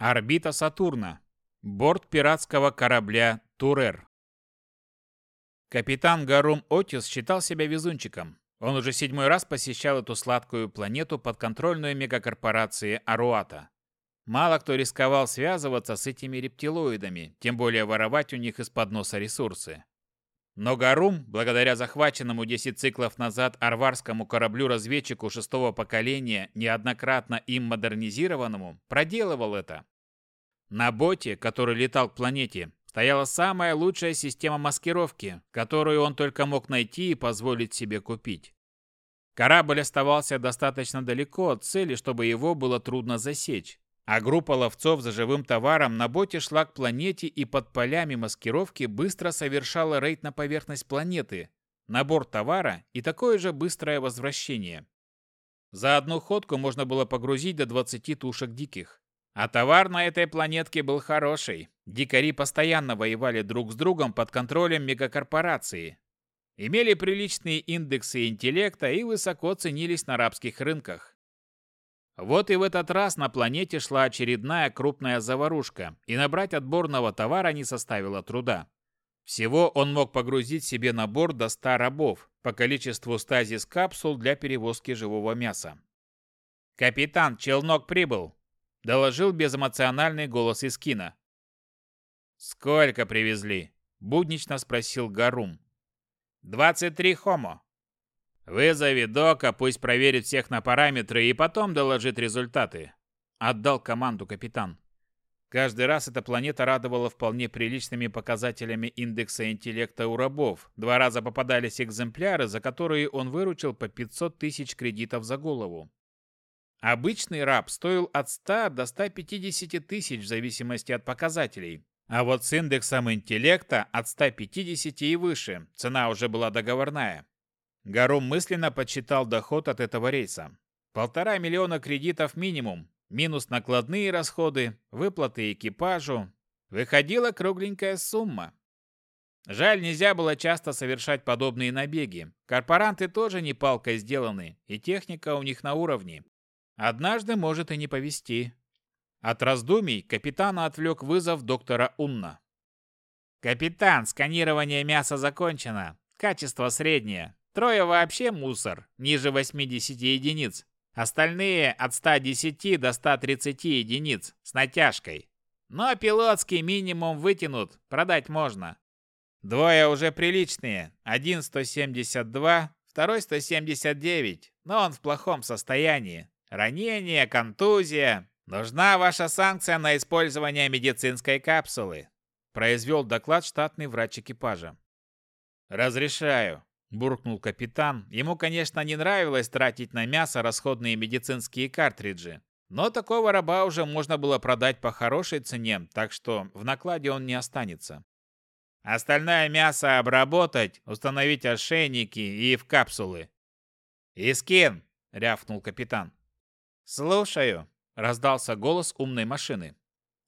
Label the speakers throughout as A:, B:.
A: Орбита Сатурна. Борт пиратского корабля «Турер». Капитан Гарум Отис считал себя везунчиком. Он уже седьмой раз посещал эту сладкую планету подконтрольную мегакорпорации Аруата. Мало кто рисковал связываться с этими рептилоидами, тем более воровать у них из-под носа ресурсы. Но Гарум, благодаря захваченному 10 циклов назад арварскому кораблю-разведчику шестого поколения, неоднократно им модернизированному, проделывал это. На боте, который летал к планете, стояла самая лучшая система маскировки, которую он только мог найти и позволить себе купить. Корабль оставался достаточно далеко от цели, чтобы его было трудно засечь, а группа ловцов за живым товаром на боте шла к планете и под полями маскировки быстро совершала рейд на поверхность планеты, набор товара и такое же быстрое возвращение. За одну ходку можно было погрузить до 20 тушек диких. А товар на этой планетке был хороший. Дикари постоянно воевали друг с другом под контролем мегакорпорации. Имели приличные индексы интеллекта и высоко ценились на арабских рынках. Вот и в этот раз на планете шла очередная крупная заварушка, и набрать отборного товара не составило труда. Всего он мог погрузить себе на борт до 100 рабов по количеству стазис-капсул для перевозки живого мяса. «Капитан, челнок прибыл!» – доложил безэмоциональный голос из кино. «Сколько привезли?» – буднично спросил Гарум. «23 три хомо», «Вызови Дока, пусть проверит всех на параметры и потом доложит результаты», — отдал команду капитан. Каждый раз эта планета радовала вполне приличными показателями индекса интеллекта у рабов. Два раза попадались экземпляры, за которые он выручил по 500 тысяч кредитов за голову. Обычный раб стоил от 100 до 150 тысяч в зависимости от показателей. А вот с индексом интеллекта от 150 и выше цена уже была договорная. Гарум мысленно подсчитал доход от этого рейса. Полтора миллиона кредитов минимум, минус накладные расходы, выплаты экипажу. Выходила кругленькая сумма. Жаль, нельзя было часто совершать подобные набеги. Корпоранты тоже не палкой сделаны, и техника у них на уровне. Однажды может и не повезти. От раздумий капитана отвлек вызов доктора Унна. «Капитан, сканирование мяса закончено. Качество среднее. Трое вообще мусор, ниже 80 единиц. Остальные от 110 до 130 единиц, с натяжкой. Но пилотский минимум вытянут, продать можно. Двое уже приличные. Один 172, второй 179, но он в плохом состоянии. Ранение, контузия. Нужна ваша санкция на использование медицинской капсулы. Произвел доклад штатный врач экипажа. Разрешаю буркнул капитан. Ему, конечно, не нравилось тратить на мясо расходные медицинские картриджи, но такого раба уже можно было продать по хорошей цене, так что в накладе он не останется. Остальное мясо обработать, установить ошейники и в капсулы. «Искин!» — рявкнул капитан. «Слушаю!» — раздался голос умной машины.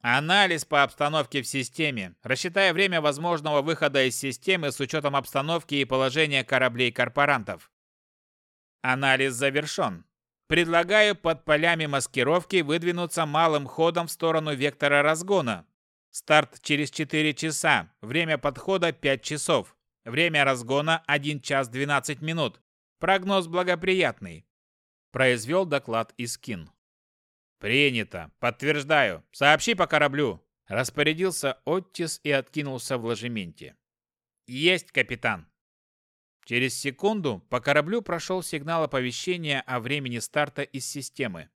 A: Анализ по обстановке в системе, рассчитая время возможного выхода из системы с учетом обстановки и положения кораблей-корпорантов. Анализ завершен. Предлагаю под полями маскировки выдвинуться малым ходом в сторону вектора разгона. Старт через 4 часа, время подхода 5 часов. Время разгона 1 час 12 минут. Прогноз благоприятный. Произвел доклад Искин. «Принято. Подтверждаю. Сообщи по кораблю!» Распорядился Оттис и откинулся в ложементе. «Есть, капитан!» Через секунду по кораблю прошел сигнал оповещения о времени старта из системы.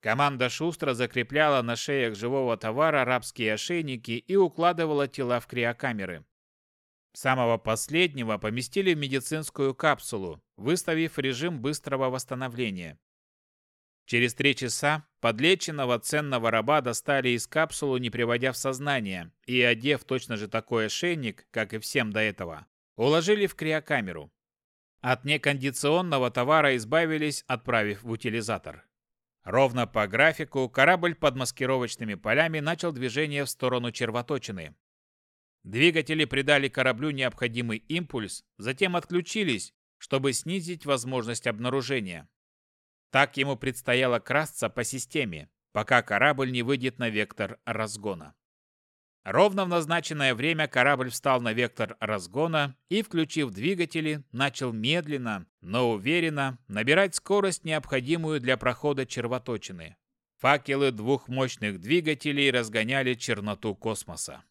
A: Команда шустро закрепляла на шеях живого товара рабские ошейники и укладывала тела в криокамеры. Самого последнего поместили в медицинскую капсулу, выставив режим быстрого восстановления. Через три часа подлеченного ценного раба достали из капсулы, не приводя в сознание, и, одев точно же такой ошейник, как и всем до этого, уложили в криокамеру. От некондиционного товара избавились, отправив в утилизатор. Ровно по графику корабль под маскировочными полями начал движение в сторону червоточины. Двигатели придали кораблю необходимый импульс, затем отключились, чтобы снизить возможность обнаружения. Так ему предстояло красться по системе, пока корабль не выйдет на вектор разгона. Ровно в назначенное время корабль встал на вектор разгона и, включив двигатели, начал медленно, но уверенно набирать скорость, необходимую для прохода червоточины. Факелы двух мощных двигателей разгоняли черноту космоса.